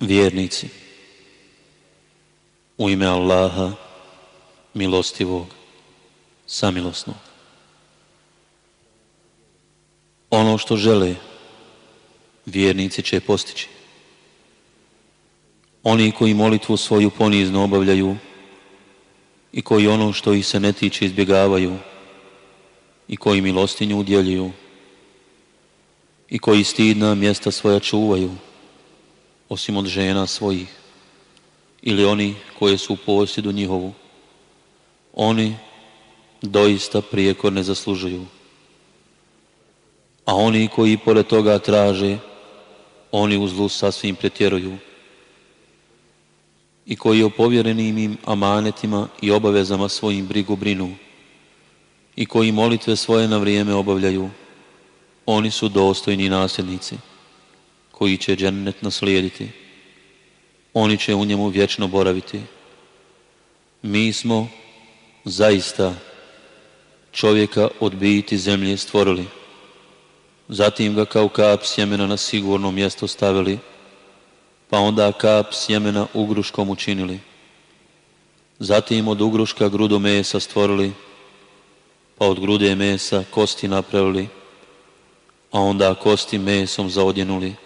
Vjernici, u ime Allaha, milostivog, samilosnog. Ono što žele, vjernici će postići. Oni koji molitvu svoju ponizno obavljaju i koji ono što ih se ne tiče izbjegavaju i koji milostinju udjeljuju i koji stidna mjesta svoja čuvaju, osim od žena svojih ili oni koje su u posjedu njihovu. Oni doista prijekor ne zaslužuju. A oni koji pored toga traže, oni u zlu sasvim pretjeruju. I koji o povjerenim im amanetima i obavezama svojim brigu brinu. I koji molitve svoje na vrijeme obavljaju. Oni su dostojni nasljednici koji će džennet naslijediti. Oni će u njemu vječno boraviti. Mi smo zaista čovjeka od biti zemlje stvorili. Zatim ga kao kap sjemena na sigurno mjesto stavili, pa onda kap sjemena ugruškom učinili. Zatim od ugruška grudu mesa stvorili, pa od grude mesa kosti napravili, a onda kosti mesom zaodjenuli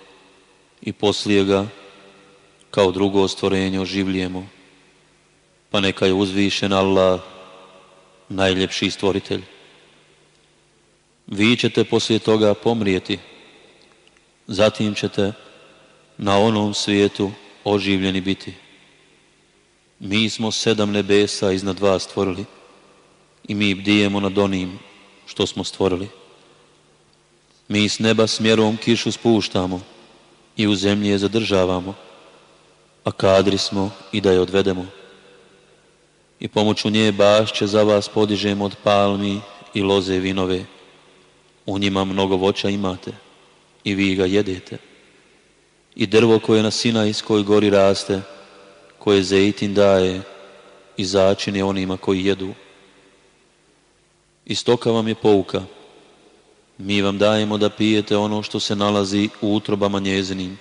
i poslije ga kao drugo stvorenje oživljujemo. Pa neka je uzvišen Allah, najljepši stvoritelj. Vi ćete poslije toga pomrijeti, zatim ćete na onom svijetu oživljeni biti. Mi smo sedam nebesa iznad vas stvorili i mi bdijemo nad onim što smo stvorili. Mi s neba smjerom kišu spuštamo i u zemlji je zadržavamo, a kadri smo i da je odvedemo. I pomoću nje bašće za vas podižemo od palmi i loze vinove. U njima mnogo voća imate i vi ga jedete. I drvo koje na Sinajskoj gori raste, koje zejtin daje i začine onima koji jedu. I stoka vam je pouka. Mi vam dajemo da pijete ono što se nalazi u utrobama njezinim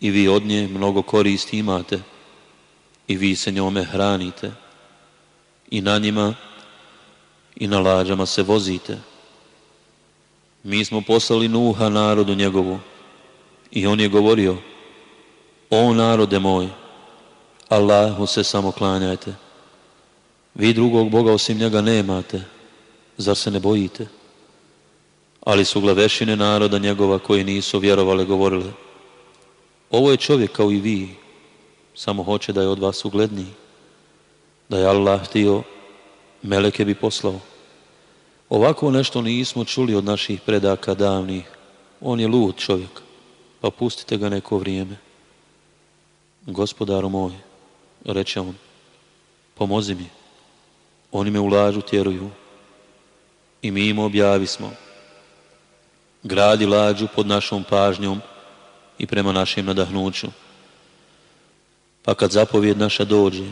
i vi od nje mnogo koristi imate i vi se njome hranite i na njima i na lađama se vozite. Mi smo poslali Nuha narodu njegovu i on je govorio O narode moj, Allahu se samo klanjajte. Vi drugog Boga osim njega nemate, zar se ne bojite? Ali su glavešine naroda njegova koji nisu vjerovali govorile ovo je čovjek kao i vi, samo hoće da je od vas ugledniji. Da je Allah htio, meleke bi poslao. Ovako nešto nismo čuli od naših predaka davnih. On je lud čovjek, pa pustite ga neko vrijeme. Gospodaru moj, reče on, pomozi mi. Oni me u lažu tjeruju. I mi im objavismo. Gradi lađu pod našom pažnjom, i prema našem nadahnuću. Pa kad zapovjed naša dođe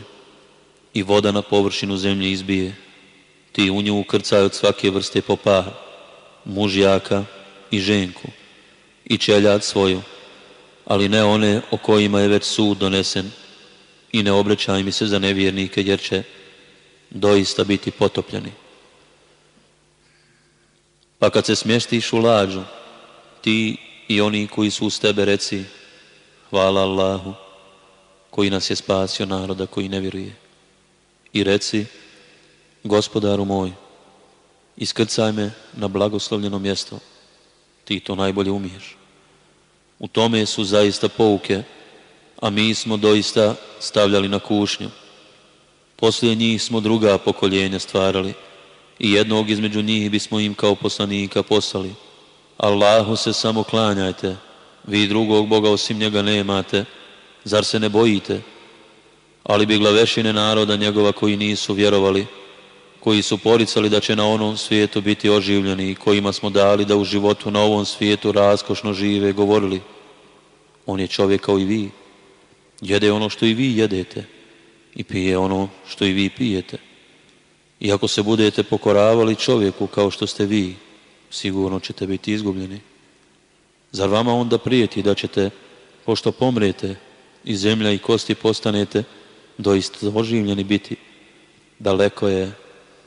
i voda na površinu zemlje izbije, ti u nju ukrcaj od svake vrste popa, mužjaka i ženku i čeljad svoju, ali ne one o kojima je već sud donesen i ne obraćaj mi se za nevjernike jer će doista biti potopljeni. Pa kad se smjestiš u lađu, ti i oni koji su uz tebe reci hvala Allahu koji nas je spasio naroda koji ne vjeruje. I reci gospodaru moj iskrcaj me na blagoslovljeno mjesto ti to najbolje umiješ. U tome su zaista pouke, a mi smo doista stavljali na kušnju. Poslije njih smo druga pokoljenja stvarali i jednog između njih bismo im kao poslanika poslali Allahu se samo klanjajte, vi drugog Boga osim njega nemate, zar se ne bojite? Ali bi glavešine naroda njegova koji nisu vjerovali, koji su poricali da će na onom svijetu biti oživljeni i kojima smo dali da u životu na ovom svijetu raskošno žive, govorili, on je čovjek kao i vi, jede ono što i vi jedete i pije ono što i vi pijete. I ako se budete pokoravali čovjeku kao što ste vi, sigurno ćete biti izgubljeni. Zar vama onda prijeti da ćete, pošto pomrete, i zemlja i kosti postanete, doista oživljeni biti. Daleko je,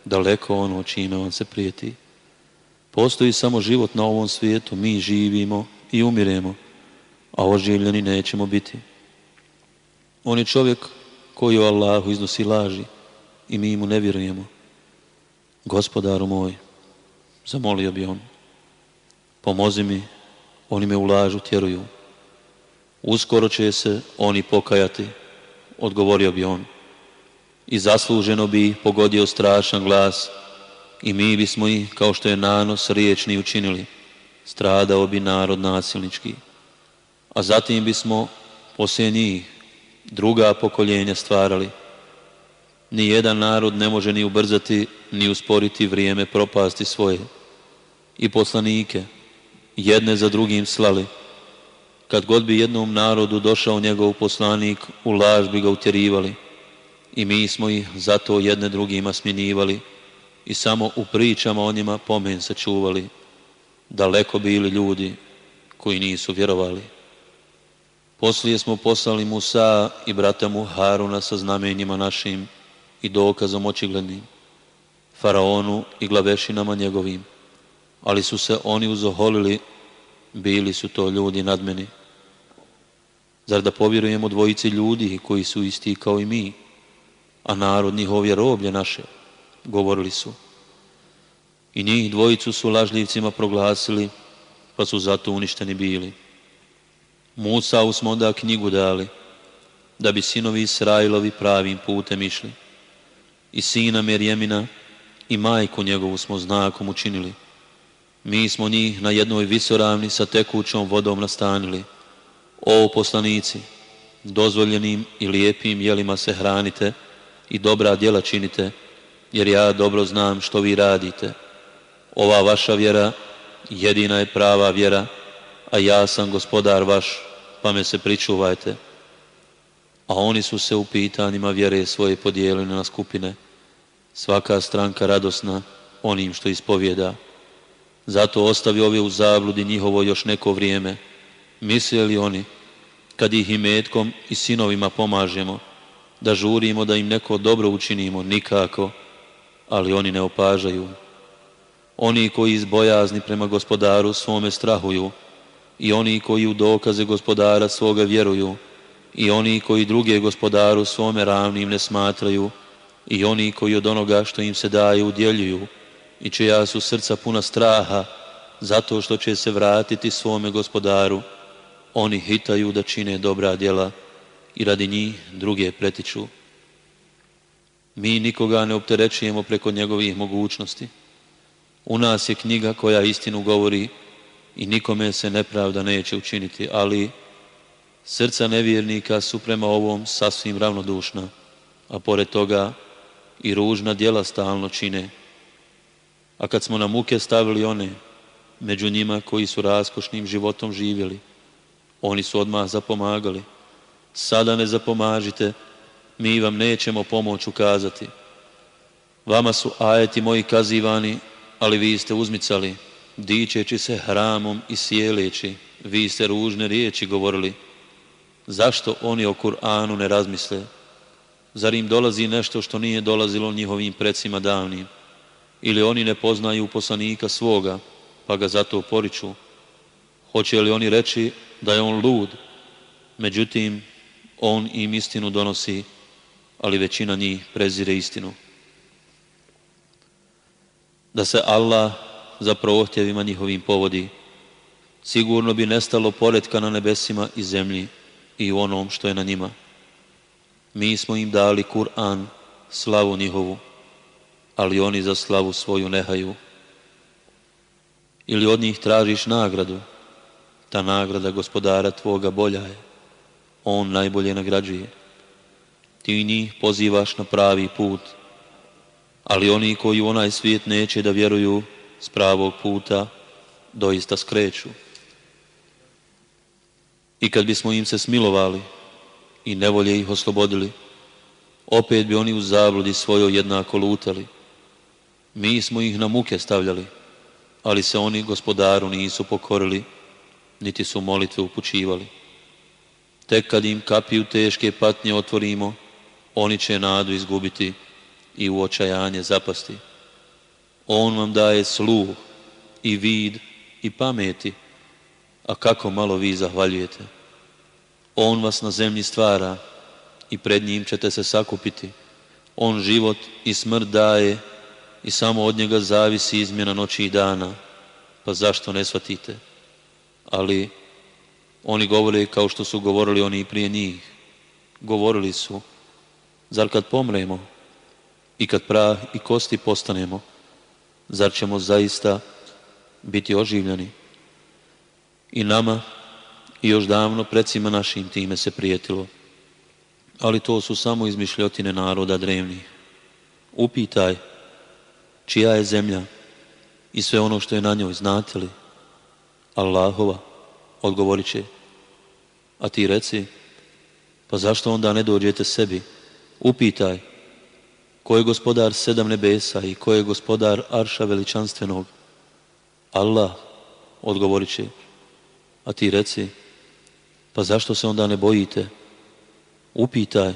daleko ono čime on se prijeti. Postoji samo život na ovom svijetu, mi živimo i umiremo, a oživljeni nećemo biti. On je čovjek koji o Allahu iznosi laži i mi mu ne vjerujemo. Gospodaru moj, zamolio bi on, pomozi mi, oni me u lažu tjeruju. Uskoro će se oni pokajati, odgovorio bi on. I zasluženo bi pogodio strašan glas i mi bismo ih, kao što je nanos riječni učinili, stradao bi narod nasilnički. A zatim bismo poslije njih druga pokoljenja stvarali. Ni jedan narod ne može ni ubrzati, ni usporiti vrijeme propasti svoje. I poslanike, jedne za drugim slali. Kad god bi jednom narodu došao njegov poslanik, u laž bi ga utjerivali. I mi smo ih zato jedne drugima smjenjivali i samo u pričama o njima pomen sačuvali. Daleko bili ljudi koji nisu vjerovali. Poslije smo poslali Musa i brata mu Haruna sa znamenjima našim i dokazom očiglednim, faraonu i glavešinama njegovim, ali su se oni uzoholili, bili su to ljudi nad meni. Zar da povjerujemo dvojici ljudi koji su isti kao i mi, a narod njihov je roblje naše, govorili su. I njih dvojicu su lažljivcima proglasili, pa su zato uništeni bili. Musa smo onda knjigu dali, da bi sinovi Israilovi pravim putem išli. I sina Merjemina i majku njegovu smo znakom učinili. Mi smo njih na jednoj visoravni sa tekućom vodom nastanili. O poslanici, dozvoljenim i lijepim jelima se hranite i dobra djela činite, jer ja dobro znam što vi radite. Ova vaša vjera jedina je prava vjera, a ja sam gospodar vaš, pa me se pričuvajte. A oni su se u pitanjima vjere svoje podijelili na skupine, svaka stranka radosna onim što ispovjeda. Zato ostavi ove u zabludi njihovo još neko vrijeme. Misle oni, kad ih i metkom i sinovima pomažemo, da žurimo da im neko dobro učinimo, nikako, ali oni ne opažaju. Oni koji izbojazni prema gospodaru svome strahuju, i oni koji u dokaze gospodara svoga vjeruju, i oni koji druge gospodaru svome ravnim ne smatraju, i oni koji od onoga što im se daje udjeljuju, i čija su srca puna straha, zato što će se vratiti svome gospodaru, oni hitaju da čine dobra djela i radi njih druge pretiču. Mi nikoga ne opterećujemo preko njegovih mogućnosti. U nas je knjiga koja istinu govori i nikome se nepravda neće učiniti, ali srca nevjernika su prema ovom sasvim ravnodušna, a pored toga i ružna djela stalno čine. A kad smo na muke stavili one, među njima koji su raskošnim životom živjeli, oni su odmah zapomagali. Sada ne zapomažite, mi vam nećemo pomoć ukazati. Vama su ajeti moji kazivani, ali vi ste uzmicali, dičeći se hramom i sjeleći, vi ste ružne riječi govorili. Zašto oni o Kur'anu ne razmisle? Zar im dolazi nešto što nije dolazilo njihovim precima davnim? Ili oni ne poznaju poslanika svoga, pa ga zato poriču? Hoće li oni reći da je on lud? Međutim, on im istinu donosi, ali većina njih prezire istinu. Da se Allah za prohtjevima njihovim povodi, sigurno bi nestalo poredka na nebesima i zemlji i u onom što je na njima. Mi smo im dali Kur'an, slavu njihovu, ali oni za slavu svoju nehaju. Ili od njih tražiš nagradu, ta nagrada gospodara tvoga bolja je. On najbolje nagrađuje. Ti njih pozivaš na pravi put, ali oni koji u onaj svijet neće da vjeruju, s pravog puta doista skreću. I kad bismo im se smilovali i nevolje ih oslobodili, opet bi oni u zabludi svojoj jednako lutali. Mi smo ih na muke stavljali, ali se oni gospodaru nisu pokorili, niti su molitve upućivali. Tek kad im kapiju teške patnje otvorimo, oni će nadu izgubiti i u očajanje zapasti. On vam daje sluh i vid i pameti, a kako malo vi zahvaljujete. On vas na zemlji stvara i pred njim ćete se sakupiti. On život i smrt daje i samo od njega zavisi izmjena noći i dana. Pa zašto ne shvatite? Ali oni govore kao što su govorili oni i prije njih. Govorili su, zar kad pomremo i kad prah i kosti postanemo, zar ćemo zaista biti oživljeni? I nama i još davno predsima našim time se prijetilo. Ali to su samo izmišljotine naroda drevnih. Upitaj čija je zemlja i sve ono što je na njoj, znate li? Allahova, odgovorit će. A ti reci, pa zašto onda ne dođete sebi? Upitaj, ko je gospodar sedam nebesa i ko je gospodar Arša veličanstvenog? Allah, odgovorit će. A ti reci, pa zašto se onda ne bojite? Upitaj,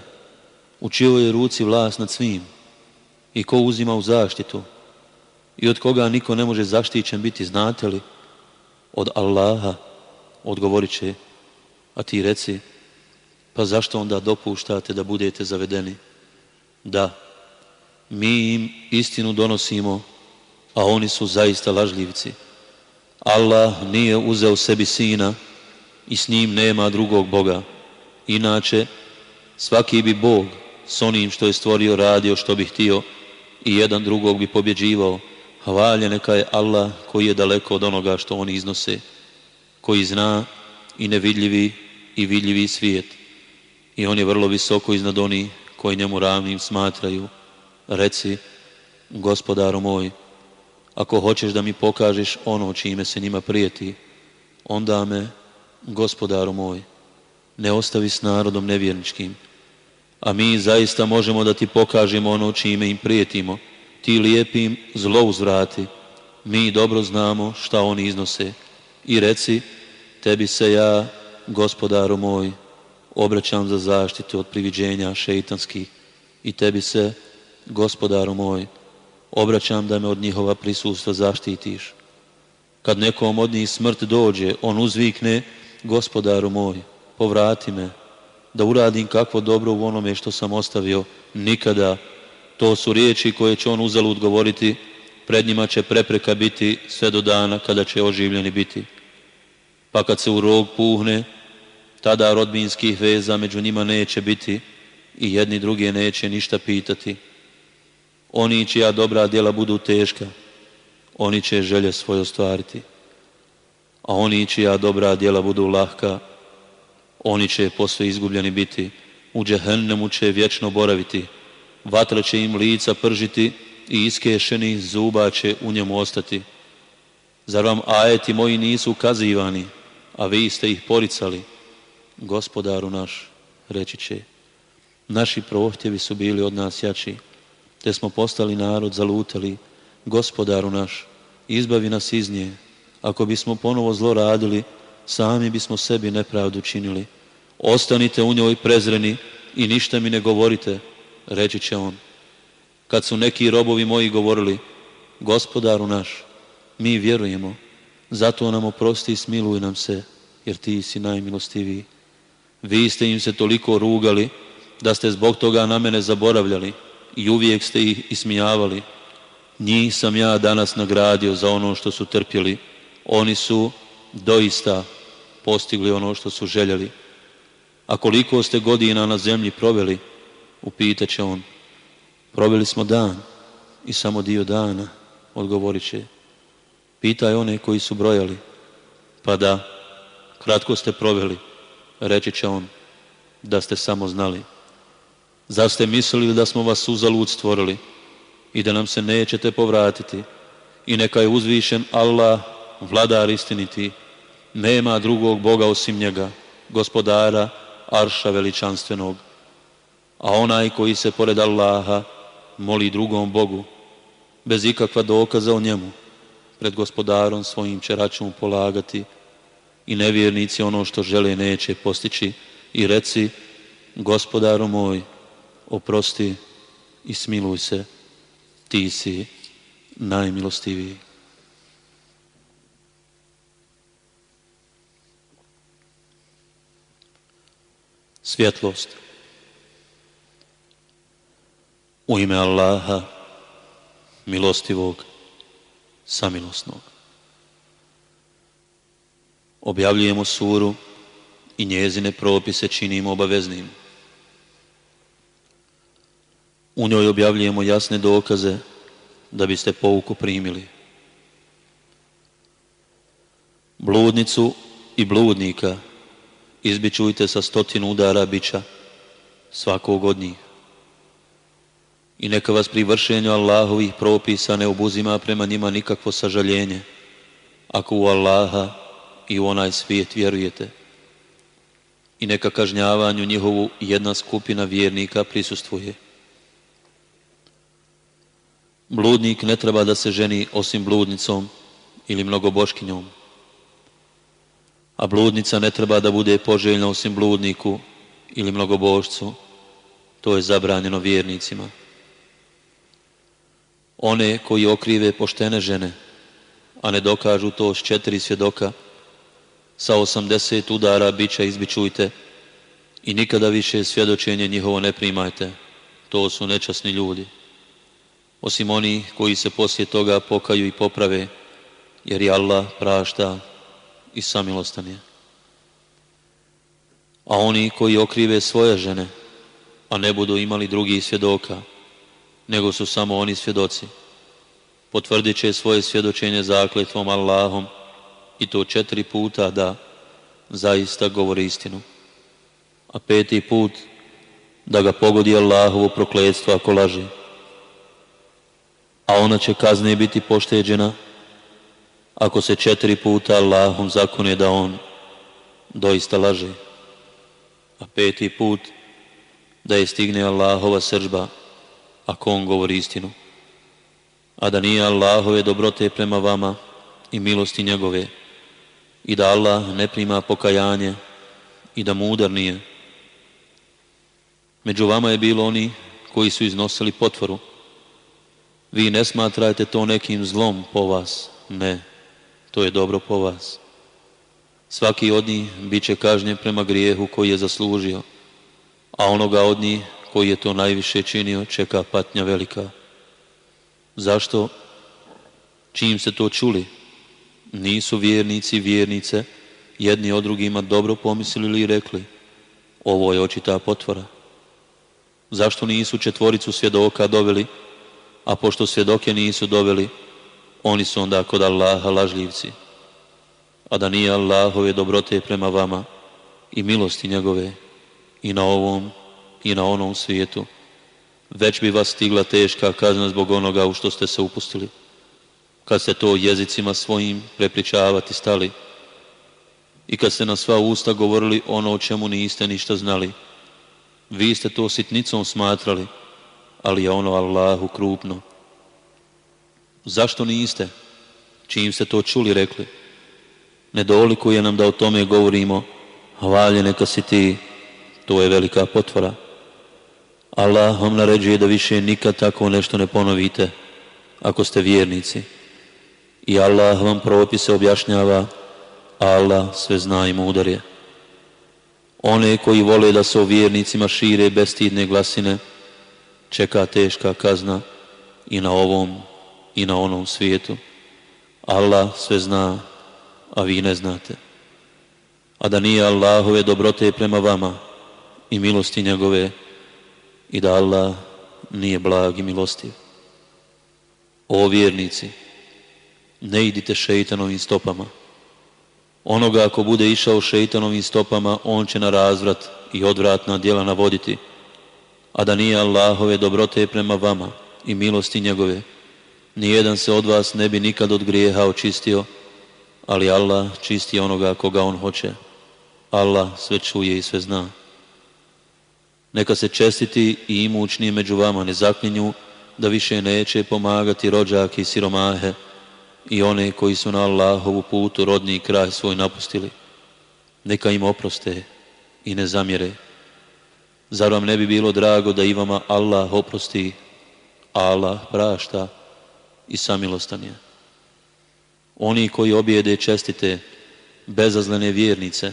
u čijoj je ruci vlast nad svim i ko uzima u zaštitu i od koga niko ne može zaštićen biti, znate li? Od Allaha, odgovorit će, a ti reci, pa zašto onda dopuštate da budete zavedeni? Da, mi im istinu donosimo, a oni su zaista lažljivci. Allah nije uzeo sebi sina i s njim nema drugog Boga. Inače, svaki bi Bog s onim što je stvorio radio što bi htio i jedan drugog bi pobjeđivao. Hvalje neka je Allah koji je daleko od onoga što oni iznose, koji zna i nevidljivi i vidljivi svijet. I on je vrlo visoko iznad oni koji njemu ravnim smatraju. Reci, gospodaru moj, ako hoćeš da mi pokažeš ono čime se njima prijeti, onda me, gospodaru moj, ne ostavi s narodom nevjerničkim, a mi zaista možemo da ti pokažemo ono čime im prijetimo, ti lijepim zlo uzvrati, mi dobro znamo šta oni iznose. I reci, tebi se ja, gospodaru moj, obraćam za zaštitu od priviđenja šeitanskih i tebi se, gospodaru moj, obraćam da me od njihova prisustva zaštitiš. Kad nekom od njih smrt dođe, on uzvikne, gospodaru moj, povrati me, da uradim kakvo dobro u onome što sam ostavio, nikada. To su riječi koje će on uzalud govoriti, pred njima će prepreka biti sve do dana kada će oživljeni biti. Pa kad se u rog puhne, tada rodbinskih veza među njima neće biti i jedni druge neće ništa pitati. Oni čija dobra djela budu teška, oni će želje svoje ostvariti. A oni čija dobra djela budu lahka, oni će posve izgubljeni biti. U džehennemu će vječno boraviti. Vatra će im lica pržiti i iskešeni zuba će u njemu ostati. Zar vam ajeti moji nisu ukazivani, a vi ste ih poricali? Gospodaru naš, reći će, naši prohtjevi su bili od nas jači te smo postali narod zalutali, gospodaru naš, izbavi nas iz nje. Ako bismo ponovo zlo radili, sami bismo sebi nepravdu činili. Ostanite u njoj prezreni i ništa mi ne govorite, reći će on. Kad su neki robovi moji govorili, gospodaru naš, mi vjerujemo, zato nam oprosti i smiluj nam se, jer ti si najmilostiviji. Vi ste im se toliko rugali, da ste zbog toga na mene zaboravljali, i uvijek ste ih ismijavali. Njih sam ja danas nagradio za ono što su trpjeli. Oni su doista postigli ono što su željeli. A koliko ste godina na zemlji proveli, upitat će on. Proveli smo dan i samo dio dana, odgovorit će. Pitaj one koji su brojali. Pa da, kratko ste proveli, reći će on, da ste samo znali. Zar ste mislili da smo vas uzalud stvorili i da nam se nećete povratiti? I neka je uzvišen Allah, vladar istiniti, nema drugog Boga osim njega, gospodara, arša veličanstvenog. A onaj koji se pored Allaha moli drugom Bogu, bez ikakva dokaza o njemu, pred gospodarom svojim će račun polagati i nevjernici ono što žele neće postići, i reci, gospodaru moj, oprosti i smiluj se, ti si najmilostiviji. Svjetlost. U ime Allaha, milostivog, samilosnog. Objavljujemo suru i njezine propise činimo obaveznim. U njoj objavljujemo jasne dokaze da biste pouku primili. Bludnicu i bludnika izbičujte sa stotinu udara bića svakog od njih. I neka vas pri vršenju Allahovih propisa ne obuzima prema njima nikakvo sažaljenje, ako u Allaha i u onaj svijet vjerujete. I neka kažnjavanju njihovu jedna skupina vjernika prisustvuje. Bludnik ne treba da se ženi osim bludnicom ili mnogoboškinjom. A bludnica ne treba da bude poželjna osim bludniku ili mnogobošcu. To je zabranjeno vjernicima. One koji okrive poštene žene, a ne dokažu to s četiri svjedoka, sa osamdeset udara bića izbičujte i nikada više svjedočenje njihovo ne primajte. To su nečasni ljudi. Osim oni koji se poslije toga pokaju i poprave, jer je Allah prašta i samilostan je. A oni koji okrive svoje žene, a ne budu imali drugih svjedoka, nego su samo oni svjedoci. Potvrdit će svoje svjedočenje zakletvom Allahom i to četiri puta da zaista govori istinu. A peti put da ga pogodi Allahovo prokletstvo ako laži. A ona će kazne biti pošteđena ako se četiri puta Allahom zakone da on doista laže. A peti put da je stigne Allahova sržba ako on govori istinu. A da nije Allahove dobrote prema vama i milosti njegove i da Allah ne prima pokajanje i da mudar nije. Među vama je bilo oni koji su iznosili potvoru. Vi ne smatrajte to nekim zlom po vas. Ne, to je dobro po vas. Svaki od njih bit će kažnjen prema grijehu koji je zaslužio, a onoga od njih koji je to najviše činio čeka patnja velika. Zašto? Čim se to čuli? Nisu vjernici i vjernice jedni od drugima dobro pomislili i rekli ovo je očita potvora. Zašto nisu četvoricu svjedoka doveli, a pošto svjedoke nisu doveli, oni su onda kod Allaha lažljivci. A da nije Allahove dobrote prema vama i milosti njegove i na ovom i na onom svijetu, već bi vas stigla teška kazna zbog onoga u što ste se upustili. Kad ste to jezicima svojim prepričavati stali i kad ste na sva usta govorili ono o čemu niste ništa znali, vi ste to sitnicom smatrali, ali je ono Allahu krupno. Zašto niste? Čim ste to čuli rekli? Nedolikuje nam da o tome govorimo, hvalje neka si ti, to je velika potvora. Allah vam naređuje da više nikad tako nešto ne ponovite, ako ste vjernici. I Allah vam propise objašnjava, Allah sve zna i mudar je. One koji vole da se o vjernicima šire bestidne glasine, čeka teška kazna i na ovom i na onom svijetu. Allah sve zna, a vi ne znate. A da nije Allahove dobrote prema vama i milosti njegove i da Allah nije blag i milostiv. O vjernici, ne idite šeitanovim stopama. Onoga ako bude išao šeitanovim stopama, on će na razvrat i odvratna djela navoditi, a da nije Allahove dobrote prema vama i milosti njegove, nijedan se od vas ne bi nikad od grijeha očistio, ali Allah čisti onoga koga on hoće. Allah sve čuje i sve zna. Neka se čestiti i imućni među vama ne zaklinju da više neće pomagati rođake i siromahe i one koji su na Allahovu putu rodni kraj svoj napustili. Neka im oproste i ne zamjere. Zar vam ne bi bilo drago da i vama Allah oprosti, Allah prašta i samilostan je. Oni koji objede čestite, bezazlene vjernice,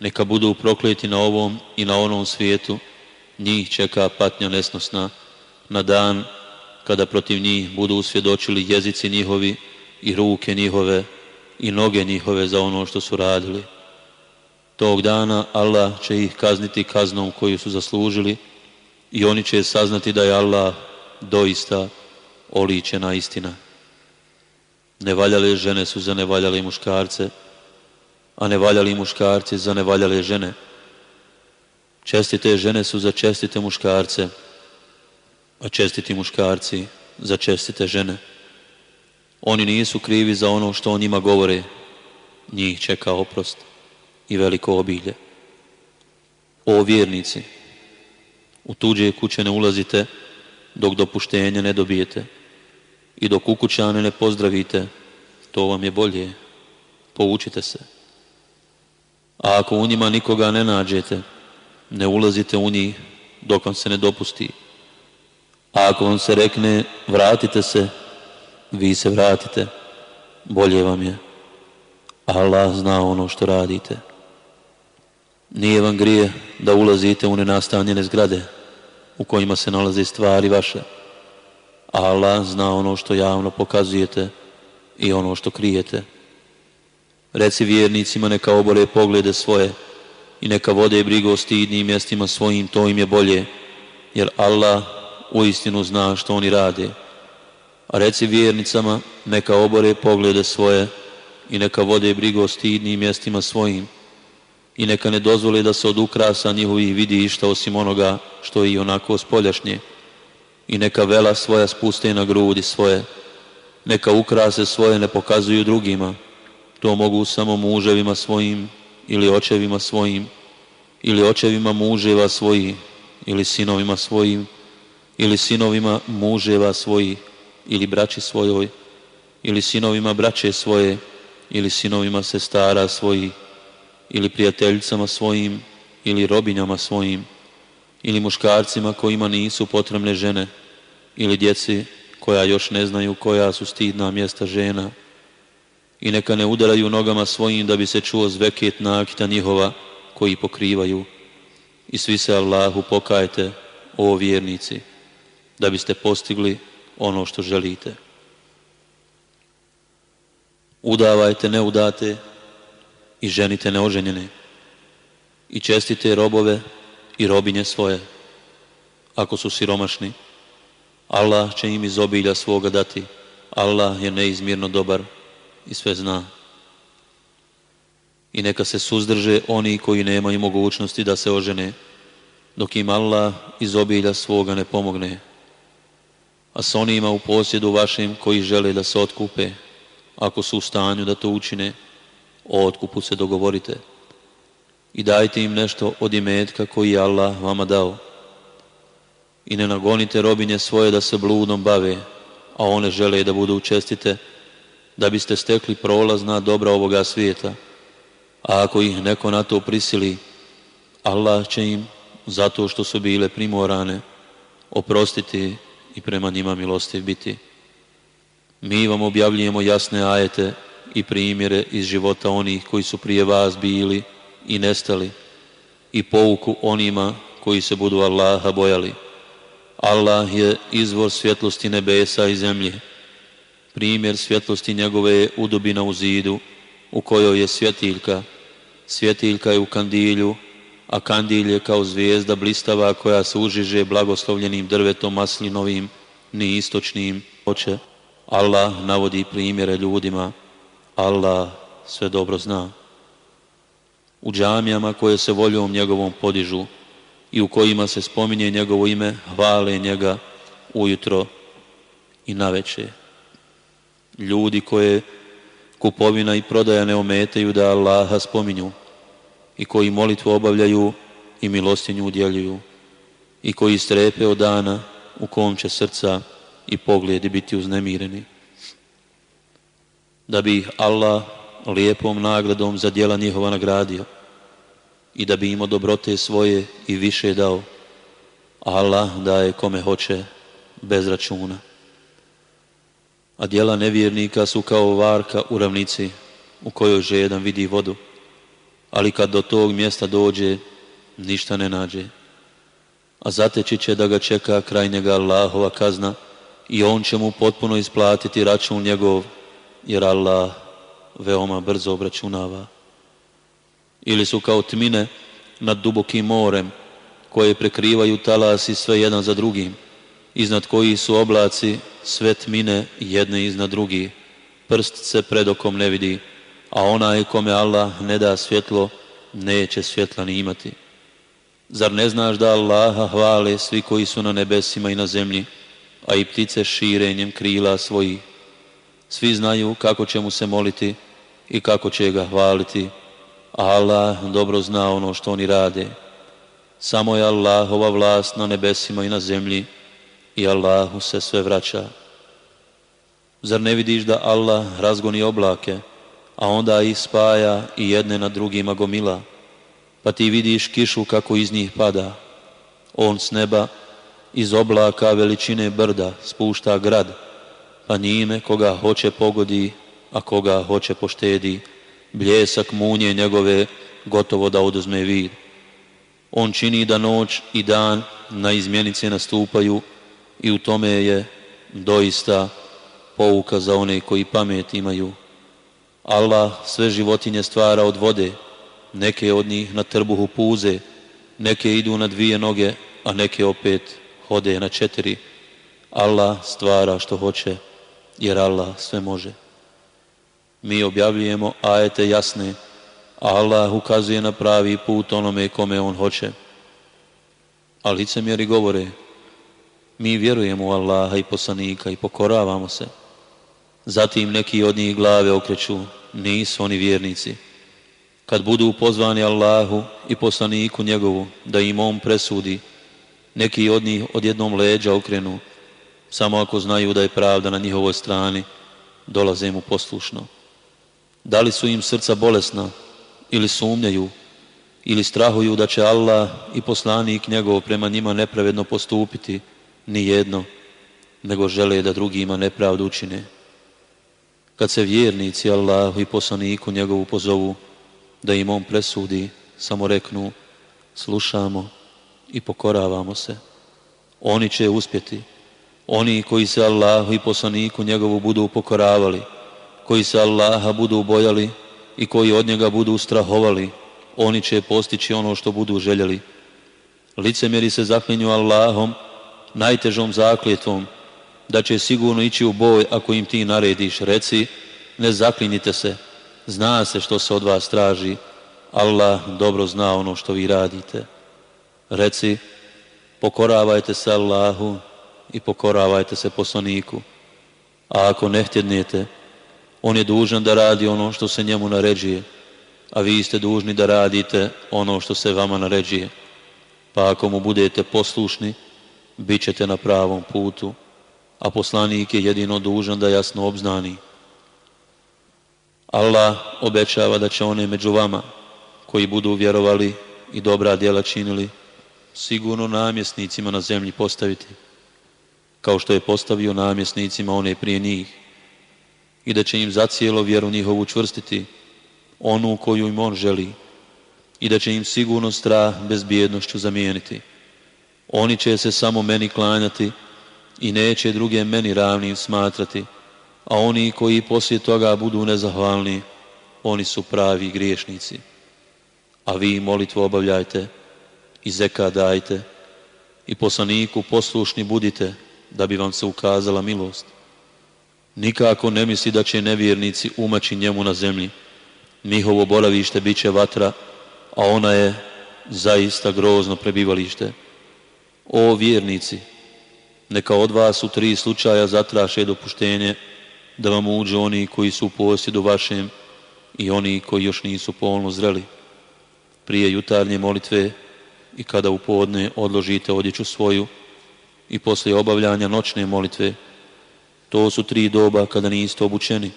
neka budu prokleti na ovom i na onom svijetu, njih čeka patnja nesnosna, na dan kada protiv njih budu usvjedočili jezici njihovi i ruke njihove i noge njihove za ono što su radili. Tog dana Allah će ih kazniti kaznom koju su zaslužili i oni će saznati da je Allah doista oličena istina. Nevaljale žene su za nevaljale muškarce, a nevaljali muškarci za nevaljale žene. Čestite žene su za čestite muškarce, a čestiti muškarci za čestite žene. Oni nisu krivi za ono što o njima govore, njih čeka oprost i veliko obilje. O vjernici, u tuđe kuće ne ulazite dok dopuštenje ne dobijete i dok ukućane ne pozdravite, to vam je bolje, poučite se. A ako u njima nikoga ne nađete, ne ulazite u njih dok vam se ne dopusti. A ako vam se rekne vratite se, vi se vratite, bolje vam je. Allah zna ono što radite. Nije vam grije da ulazite u nenastanjene zgrade u kojima se nalaze stvari vaše. Allah zna ono što javno pokazujete i ono što krijete. Reci vjernicima neka obore poglede svoje i neka vode brigu o stidnim mjestima svojim, to im je bolje, jer Allah uistinu zna što oni rade. A reci vjernicama neka obore poglede svoje i neka vode brigu o stidnim mjestima svojim i neka ne dozvoli da se od ukrasa njihovih vidi išta osim onoga što je i onako spoljašnje. I neka vela svoja spuste na grudi svoje, neka ukrase svoje ne pokazuju drugima, to mogu samo muževima svojim ili očevima svojim ili očevima muževa svojih ili sinovima svojim ili sinovima muževa svojih ili braći svojoj ili sinovima braće svoje ili sinovima sestara svojih ili prijateljicama svojim ili robinjama svojim ili muškarcima kojima nisu potrebne žene ili djeci koja još ne znaju koja su stidna mjesta žena i neka ne udaraju nogama svojim da bi se čuo zveket nakita njihova koji pokrivaju i svi se Allahu pokajte o vjernici da biste postigli ono što želite. Udavajte neudate i ženite neoženjene i čestite robove i robinje svoje. Ako su siromašni, Allah će im iz obilja svoga dati. Allah je neizmjerno dobar i sve zna. I neka se suzdrže oni koji nemaju mogućnosti da se ožene, dok im Allah iz obilja svoga ne pomogne. A s onima u posjedu vašim koji žele da se otkupe, ako su u stanju da to učine, o otkupu se dogovorite i dajte im nešto od imetka koji je Allah vama dao. I ne nagonite robinje svoje da se bludom bave, a one žele da budu čestite, da biste stekli prolazna dobra ovoga svijeta. A ako ih neko na to prisili, Allah će im, zato što su bile primorane, oprostiti i prema njima milostiv biti. Mi vam objavljujemo jasne ajete i primjere iz života onih koji su prije vas bili i nestali i pouku onima koji se budu Allaha bojali. Allah je izvor svjetlosti nebesa i zemlje. Primjer svjetlosti njegove je udobina u zidu u kojoj je svjetiljka. Svjetiljka je u kandilju, a kandilj je kao zvijezda blistava koja se užiže blagoslovljenim drvetom maslinovim, ni istočnim oče. Allah navodi primjere ljudima Allah sve dobro zna. U džamijama koje se voljom njegovom podižu i u kojima se spominje njegovo ime, hvale njega ujutro i naveče. Ljudi koje kupovina i prodaja ne ometaju da Allaha spominju i koji molitvu obavljaju i milostinju udjeljuju i koji strepe od dana u kom će srca i pogledi biti uznemireni da bi ih Allah lijepom nagradom za djela njihova nagradio. i da bi imao dobrote svoje i više dao. Allah daje kome hoće bez računa. A dijela nevjernika su kao varka u ravnici u kojoj žedan vidi vodu, ali kad do tog mjesta dođe, ništa ne nađe. A zateći će da ga čeka kraj njega Allahova kazna i on će mu potpuno isplatiti račun njegov, jer Allah veoma brzo obračunava. Ili su kao tmine nad dubokim morem, koje prekrivaju talasi sve jedan za drugim, iznad kojih su oblaci sve tmine jedne iznad drugih. Prst se pred okom ne vidi, a onaj kome Allah ne da svjetlo, neće svjetla ni imati. Zar ne znaš da Allaha hvale svi koji su na nebesima i na zemlji, a i ptice širenjem krila svojih? Svi znaju kako će mu se moliti i kako će ga hvaliti, Allah dobro zna ono što oni rade. Samo je Allahova vlast na nebesima i na zemlji i Allahu se sve vraća. Zar ne vidiš da Allah razgoni oblake, a onda ih spaja i jedne na drugima gomila, pa ti vidiš kišu kako iz njih pada. On s neba iz oblaka veličine brda spušta grad, pa njime koga hoće pogodi, a koga hoće poštedi, bljesak munje njegove gotovo da oduzme vid. On čini da noć i dan na izmjenice nastupaju i u tome je doista pouka za one koji pamet imaju. Allah sve životinje stvara od vode, neke od njih na trbuhu puze, neke idu na dvije noge, a neke opet hode na četiri. Allah stvara što hoće, jer Allah sve može. Mi objavljujemo ajete jasne, a Allah ukazuje na pravi put onome kome on hoće. A licemjeri govore, mi vjerujemo u Allaha i poslanika i pokoravamo se. Zatim neki od njih glave okreću, nisu oni vjernici. Kad budu pozvani Allahu i poslaniku njegovu, da im on presudi, neki od njih odjednom leđa okrenu, samo ako znaju da je pravda na njihovoj strani, dolaze mu poslušno. Da li su im srca bolesna ili sumnjaju ili strahuju da će Allah i poslanik njegov prema njima nepravedno postupiti, ni jedno, nego žele da drugima nepravdu učine. Kad se vjernici Allahu i poslaniku njegovu pozovu, da im on presudi, samo reknu, slušamo i pokoravamo se. Oni će uspjeti. Oni koji se Allahu i poslaniku njegovu budu pokoravali, koji se Allaha budu bojali i koji od njega budu strahovali, oni će postići ono što budu željeli. Licemjeri se zaklinju Allahom, najtežom zakljetvom, da će sigurno ići u boj ako im ti narediš. Reci, ne zaklinite se, zna se što se od vas traži, Allah dobro zna ono što vi radite. Reci, pokoravajte se Allahu i pokoravajte se poslaniku. A ako ne htjednete, on je dužan da radi ono što se njemu naređuje, a vi ste dužni da radite ono što se vama naređuje. Pa ako mu budete poslušni, bit ćete na pravom putu, a poslanik je jedino dužan da jasno obznani. Allah obećava da će one među vama koji budu vjerovali i dobra djela činili, sigurno namjesnicima na zemlji postaviti, kao što je postavio namjesnicima one prije njih, i da će im zacijelo vjeru njihovu čvrstiti, onu koju im on želi, i da će im sigurno strah bezbjednošću zamijeniti. Oni će se samo meni klanjati i neće druge meni ravnim smatrati, a oni koji poslije toga budu nezahvalni, oni su pravi griješnici. A vi molitvu obavljajte i zeka dajte i poslaniku poslušni budite da bi vam se ukazala milost. Nikako ne misli da će nevjernici umaći njemu na zemlji. Njihovo boravište bit će vatra, a ona je zaista grozno prebivalište. O vjernici, neka od vas u tri slučaja zatraše dopuštenje da vam uđe oni koji su u posjedu vašem i oni koji još nisu polno zreli. Prije jutarnje molitve i kada u podne odložite odjeću svoju i poslije obavljanja noćne molitve, to su tri doba kada niste obučeni,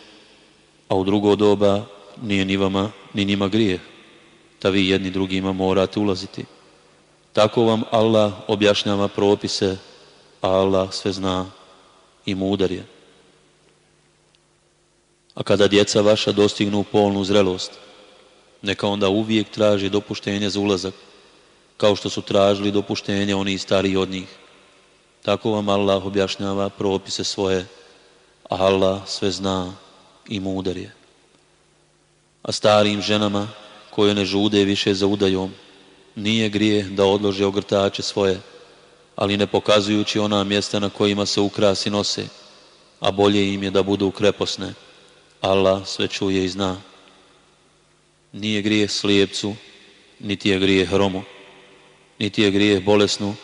a u drugo doba nije ni vama ni njima grijeh. da vi jedni drugima morate ulaziti. Tako vam Allah objašnjava propise, a Allah sve zna i mudar je. A kada djeca vaša dostignu polnu zrelost, neka onda uvijek traži dopuštenje za ulazak, kao što su tražili dopuštenje oni stariji od njih. Tako vam Allah objašnjava propise svoje, a Allah sve zna i mudar je. A starim ženama koje ne žude više za udajom, nije grije da odlože ogrtače svoje, ali ne pokazujući ona mjesta na kojima se ukrasi nose, a bolje im je da budu kreposne. Allah sve čuje i zna. Nije grije slijepcu, niti je grije hromu, niti je grije bolesnu,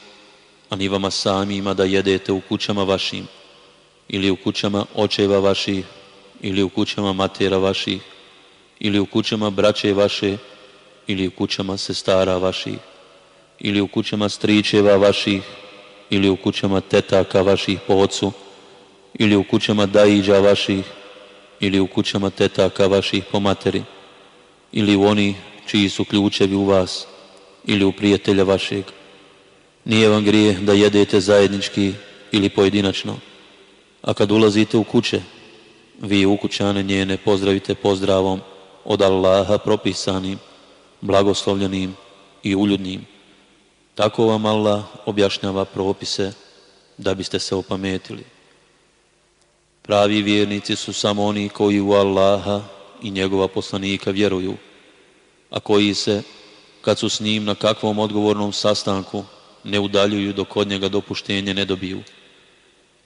a ni vama samima da jedete u kućama vašim, ili u kućama očeva vaših, ili u kućama matera vaših, ili u kućama braće vaše, ili u kućama sestara vaših, ili u kućama stričeva vaših, ili u kućama tetaka vaših po ocu, ili u kućama dajiđa vaših, ili u kućama tetaka vaših po materi, ili u oni čiji su ključevi u vas, ili u prijatelja vašeg. Nije vam grije da jedete zajednički ili pojedinačno, a kad ulazite u kuće, vi u kućane njene pozdravite pozdravom od Allaha propisanim, blagoslovljenim i uljudnim. Tako vam Allah objašnjava propise da biste se opametili. Pravi vjernici su samo oni koji u Allaha i njegova poslanika vjeruju, a koji se, kad su s njim na kakvom odgovornom sastanku, ne udaljuju dok od njega dopuštenje ne dobiju.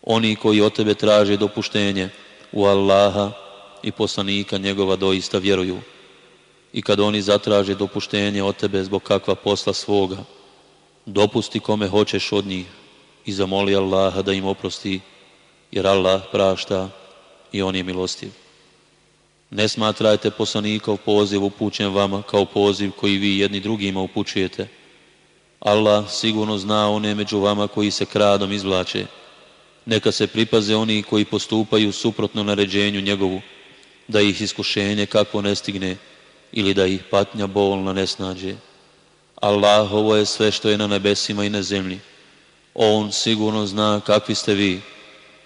Oni koji od tebe traže dopuštenje u Allaha i poslanika njegova doista vjeruju. I kad oni zatraže dopuštenje od tebe zbog kakva posla svoga, dopusti kome hoćeš od njih i zamoli Allaha da im oprosti, jer Allah prašta i on je milostiv. Ne smatrajte poslanikov poziv upućen vama kao poziv koji vi jedni drugima upućujete. Allah sigurno zna one među vama koji se kradom izvlače. Neka se pripaze oni koji postupaju suprotno naređenju njegovu, da ih iskušenje kakvo ne stigne ili da ih patnja bolna ne snađe. Allah ovo je sve što je na nebesima i na zemlji. On sigurno zna kakvi ste vi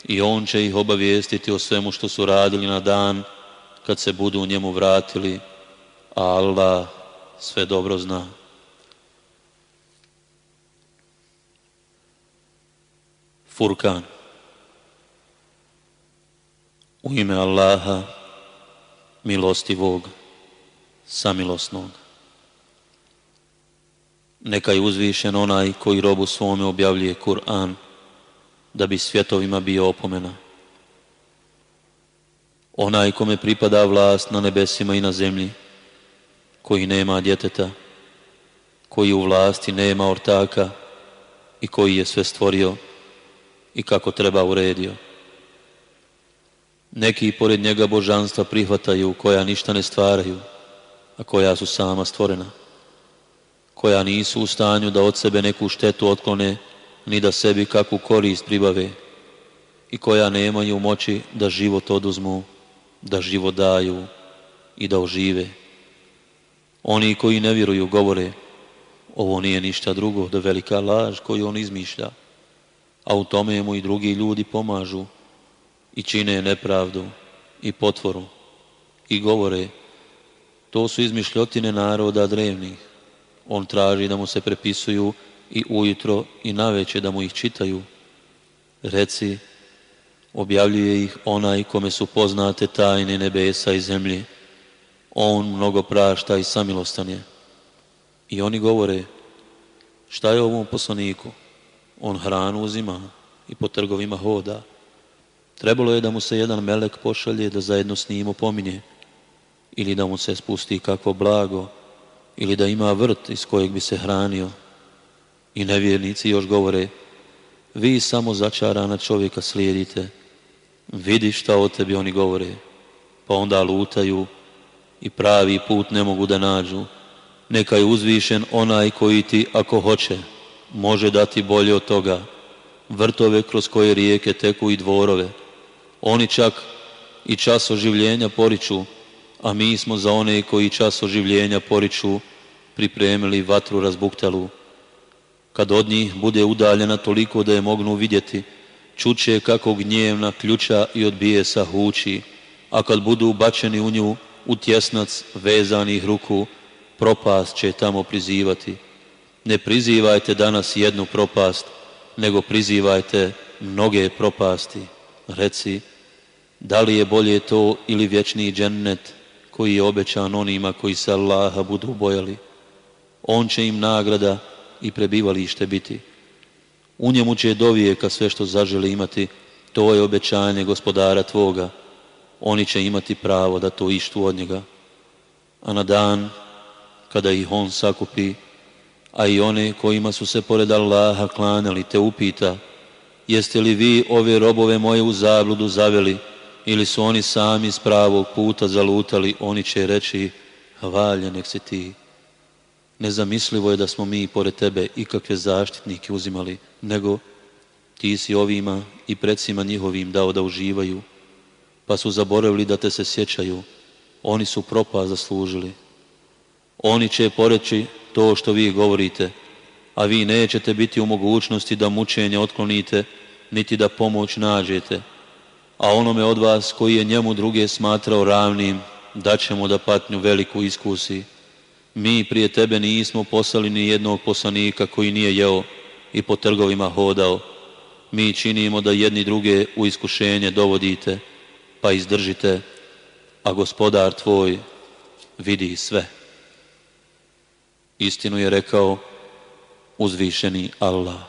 i On će ih obavijestiti o svemu što su radili na dan kad se budu u njemu vratili, a Allah sve dobro zna. Furkan U ime Allaha milostivog, samilosnog. Neka je uzvišen onaj koji robu svome objavljuje Kur'an, da bi svjetovima bio opomena. Onaj kome pripada vlast na nebesima i na zemlji, koji nema djeteta, koji u vlasti nema ortaka i koji je sve stvorio i kako treba uredio. Neki pored njega božanstva prihvataju koja ništa ne stvaraju, a koja su sama stvorena, koja nisu u stanju da od sebe neku štetu otklone, ni da sebi kakvu korist pribave i koja nemaju moći da život oduzmu, da život daju i da ožive. Oni koji ne vjeruju govore, ovo nije ništa drugo da velika laž koju on izmišlja, a u tome mu i drugi ljudi pomažu i čine nepravdu i potvoru i govore, to su izmišljotine naroda drevnih. On traži da mu se prepisuju i ujutro i naveće da mu ih čitaju. Reci, objavljuje ih onaj kome su poznate tajne nebesa i zemlje. On mnogo prašta i samilostan je. I oni govore, šta je ovom poslaniku? On hranu uzima i po trgovima hoda. Trebalo je da mu se jedan melek pošalje da zajedno s njim opominje ili da mu se spusti kakvo blago ili da ima vrt iz kojeg bi se hranio. I nevjernici još govore, vi samo začarana čovjeka slijedite, vidi šta o tebi oni govore, pa onda lutaju i pravi put ne mogu da nađu. Neka je uzvišen onaj koji ti, ako hoće, može dati bolje od toga, vrtove kroz koje rijeke teku i dvorove. Oni čak i čas oživljenja poriču, a mi smo za one koji čas oživljenja poriču pripremili vatru razbuktelu. Kad od njih bude udaljena toliko da je mognu vidjeti, čuće kako gnjevna ključa i odbije sa hući, a kad budu bačeni u nju u tjesnac vezanih ruku, propast će tamo prizivati. Ne prizivajte danas jednu propast, nego prizivajte mnoge propasti. Reci, da li je bolje to ili vječni džennet koji je obećan onima koji se Allaha budu bojali? On će im nagrada i prebivalište biti. U njemu će do vijeka sve što zaželi imati, to je obećanje gospodara tvoga. Oni će imati pravo da to ištu od njega. A na dan kada ih on sakupi, a i one kojima su se pored Allaha klanjali, te upita, jeste li vi ove robove moje u zabludu zaveli, ili su oni sami s pravog puta zalutali, oni će reći, hvaljen nek si ti. Nezamislivo je da smo mi pored tebe ikakve zaštitnike uzimali, nego ti si ovima i predsima njihovim dao da uživaju, pa su zaboravili da te se sjećaju, oni su propast zaslužili. Oni će poreći to što vi govorite, a vi nećete biti u mogućnosti da mučenje otklonite, niti da pomoć nađete, a onome od vas koji je njemu druge smatrao ravnim, daćemo da patnju veliku iskusi. Mi prije tebe nismo poslali ni jednog poslanika koji nije jeo i po trgovima hodao. Mi činimo da jedni druge u iskušenje dovodite, pa izdržite, a gospodar tvoj vidi sve. Istinu je rekao uzvišeni Allah.